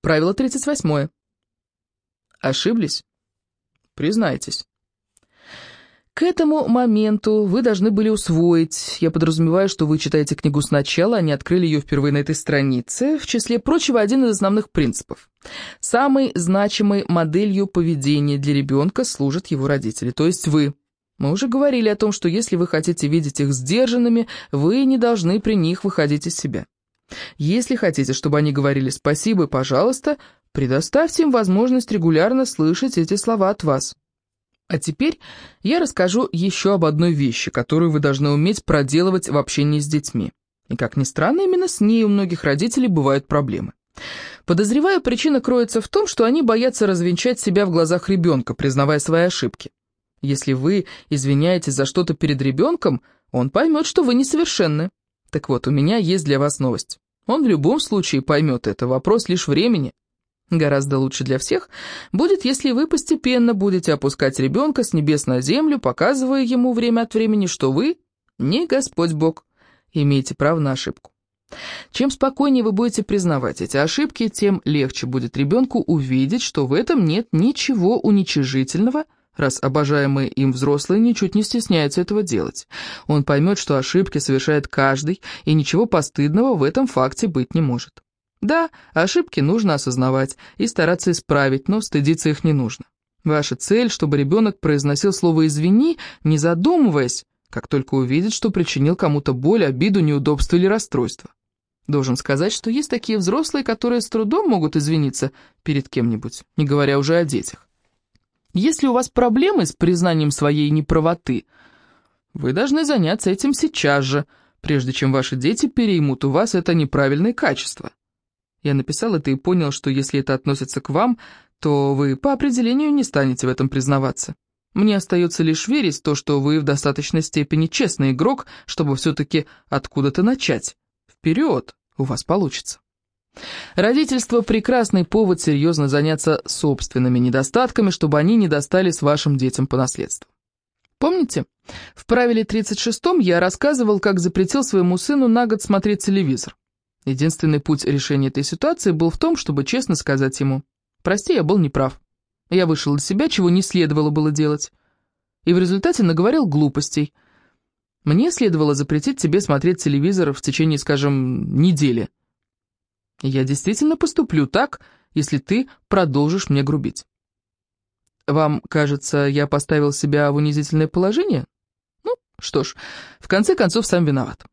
Правило 38. Ошиблись? Признайтесь. К этому моменту вы должны были усвоить, я подразумеваю, что вы читаете книгу сначала, а не открыли ее впервые на этой странице, в числе прочего один из основных принципов. Самой значимой моделью поведения для ребенка служат его родители, то есть вы. Мы уже говорили о том, что если вы хотите видеть их сдержанными, вы не должны при них выходить из себя. Если хотите, чтобы они говорили «спасибо» пожалуйста, предоставьте им возможность регулярно слышать эти слова от вас. А теперь я расскажу еще об одной вещи, которую вы должны уметь проделывать в общении с детьми. И, как ни странно, именно с ней у многих родителей бывают проблемы. Подозреваю, причина кроется в том, что они боятся развенчать себя в глазах ребенка, признавая свои ошибки. Если вы извиняетесь за что-то перед ребенком, он поймет, что вы несовершенны. Так вот, у меня есть для вас новость. Он в любом случае поймет это, вопрос лишь времени. Гораздо лучше для всех будет, если вы постепенно будете опускать ребенка с небес на землю, показывая ему время от времени, что вы не Господь Бог, имеете право на ошибку. Чем спокойнее вы будете признавать эти ошибки, тем легче будет ребенку увидеть, что в этом нет ничего уничижительного, раз обожаемые им взрослые ничуть не стесняются этого делать. Он поймет, что ошибки совершает каждый, и ничего постыдного в этом факте быть не может. Да, ошибки нужно осознавать и стараться исправить, но стыдиться их не нужно. Ваша цель, чтобы ребенок произносил слово «извини», не задумываясь, как только увидит, что причинил кому-то боль, обиду, неудобство или расстройство. Должен сказать, что есть такие взрослые, которые с трудом могут извиниться перед кем-нибудь, не говоря уже о детях. Если у вас проблемы с признанием своей неправоты, вы должны заняться этим сейчас же, прежде чем ваши дети переймут у вас это неправильное качество. Я написал это и понял, что если это относится к вам, то вы по определению не станете в этом признаваться. Мне остается лишь верить в то, что вы в достаточной степени честный игрок, чтобы все-таки откуда-то начать. Вперед, у вас получится. Родительство – прекрасный повод серьезно заняться собственными недостатками, чтобы они не достались вашим детям по наследству. Помните, в правиле 36 я рассказывал, как запретил своему сыну на год смотреть телевизор. Единственный путь решения этой ситуации был в том, чтобы честно сказать ему, «Прости, я был неправ. Я вышел из себя, чего не следовало было делать. И в результате наговорил глупостей. Мне следовало запретить тебе смотреть телевизор в течение, скажем, недели. Я действительно поступлю так, если ты продолжишь мне грубить. Вам кажется, я поставил себя в унизительное положение? Ну, что ж, в конце концов, сам виноват.